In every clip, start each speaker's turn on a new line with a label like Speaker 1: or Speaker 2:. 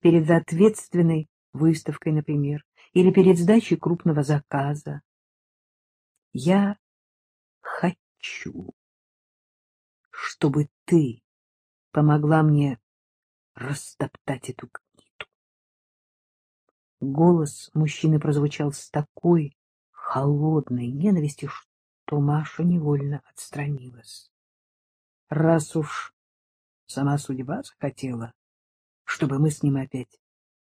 Speaker 1: перед ответственной выставкой, например, или перед сдачей крупного заказа. Я хочу, чтобы ты помогла мне растоптать эту гниду. Голос мужчины прозвучал с такой холодной ненавистью, что Маша невольно отстранилась. Раз уж сама судьба захотела, чтобы мы с ним опять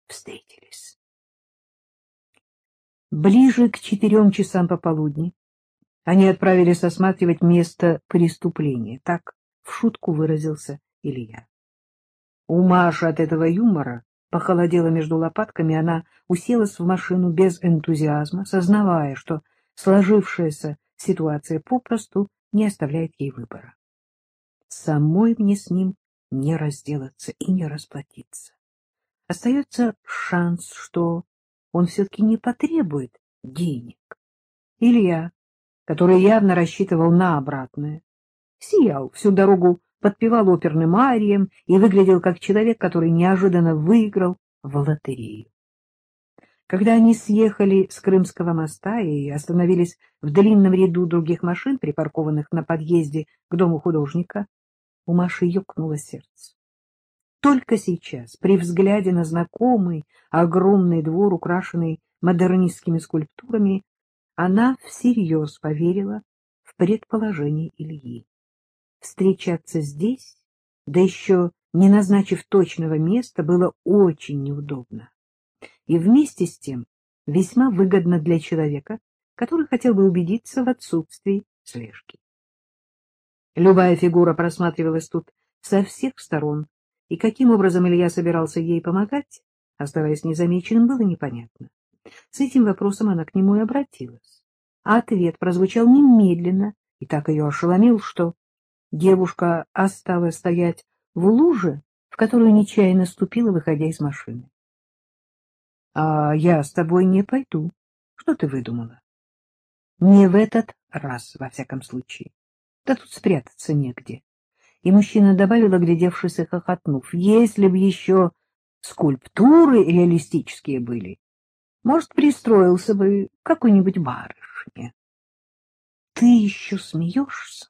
Speaker 1: встретились. Ближе к четырем часам пополудни они отправились осматривать место преступления. Так в шутку выразился Илья. У Маши от этого юмора похолодело между лопатками, она уселась в машину без энтузиазма, сознавая, что сложившаяся ситуация попросту не оставляет ей выбора. Самой мне с ним не разделаться и не расплатиться. Остается шанс, что он все-таки не потребует денег. Илья, который явно рассчитывал на обратное, сиял всю дорогу, подпевал оперным арием и выглядел как человек, который неожиданно выиграл в лотерею. Когда они съехали с Крымского моста и остановились в длинном ряду других машин, припаркованных на подъезде к дому художника, у Маши ёкнуло сердце. Только сейчас, при взгляде на знакомый огромный двор, украшенный модернистскими скульптурами, она всерьез поверила в предположение Ильи. Встречаться здесь, да еще не назначив точного места, было очень неудобно. И вместе с тем весьма выгодно для человека, который хотел бы убедиться в отсутствии слежки. Любая фигура просматривалась тут со всех сторон, и каким образом Илья собирался ей помогать, оставаясь незамеченным, было непонятно. С этим вопросом она к нему и обратилась. Ответ прозвучал немедленно и так ее ошеломил, что девушка осталась стоять в луже, в которую нечаянно ступила, выходя из машины. — А я с тобой не пойду. Что ты выдумала? — Не в этот раз, во всяком случае. Да тут спрятаться негде. И мужчина добавил, оглядевшись и хохотнув, если б еще скульптуры реалистические были, может, пристроился бы какой-нибудь барышне. — Ты еще смеешься?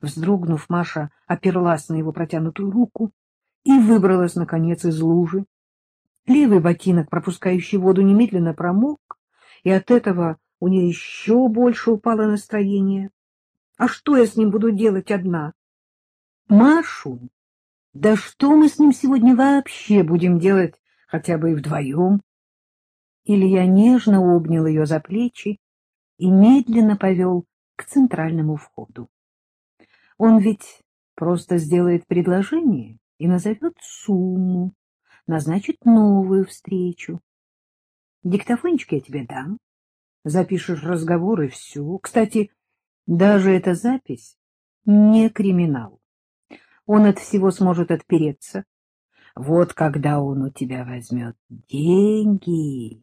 Speaker 1: Вздрогнув, Маша оперлась на его протянутую руку и выбралась, наконец, из лужи. Левый ботинок, пропускающий воду, немедленно промок, и от этого у нее еще больше упало настроение. А что я с ним буду делать одна? Машу? Да что мы с ним сегодня вообще будем делать, хотя бы и вдвоем? Илья нежно обнял ее за плечи и медленно повел к центральному входу. Он ведь просто сделает предложение и назовет сумму, назначит новую встречу. Диктофончик я тебе дам, запишешь разговор и все. Кстати, даже эта запись не криминал. Он от всего сможет отпереться. Вот когда он у тебя возьмет деньги,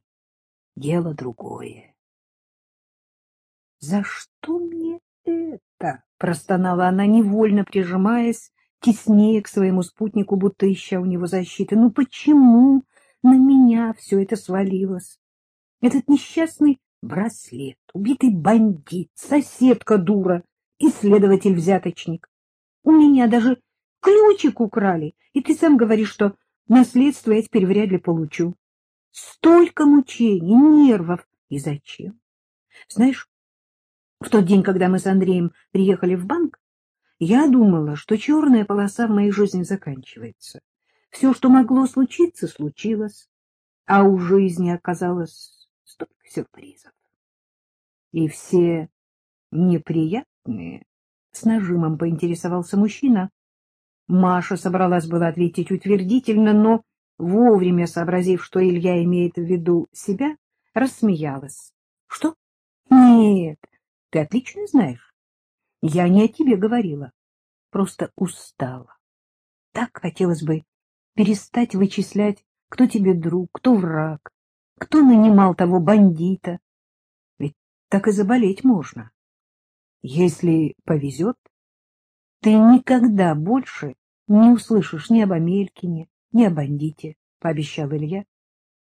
Speaker 1: дело другое. — За что мне это? — простонала она, невольно прижимаясь теснее к своему спутнику, будто ища у него защиты. — Ну почему на меня все это свалилось? Этот несчастный браслет, убитый бандит, соседка дура, исследователь-взяточник. У меня даже ключик украли, и ты сам говоришь, что наследство я теперь вряд ли получу. Столько мучений, нервов. И зачем? Знаешь, в тот день, когда мы с Андреем приехали в банк, я думала, что черная полоса в моей жизни заканчивается. Все, что могло случиться, случилось, а у жизни оказалось столько сюрпризов. И все неприятные, с нажимом поинтересовался мужчина. Маша собралась была ответить утвердительно, но, вовремя сообразив, что Илья имеет в виду себя, рассмеялась. — Что? — Нет, ты отлично знаешь. Я не о тебе говорила, просто устала. Так хотелось бы перестать вычислять, кто тебе друг, кто враг, кто нанимал того бандита. Так и заболеть можно. Если повезет, ты никогда больше не услышишь ни об Амелькине, ни о бандите. пообещал Илья.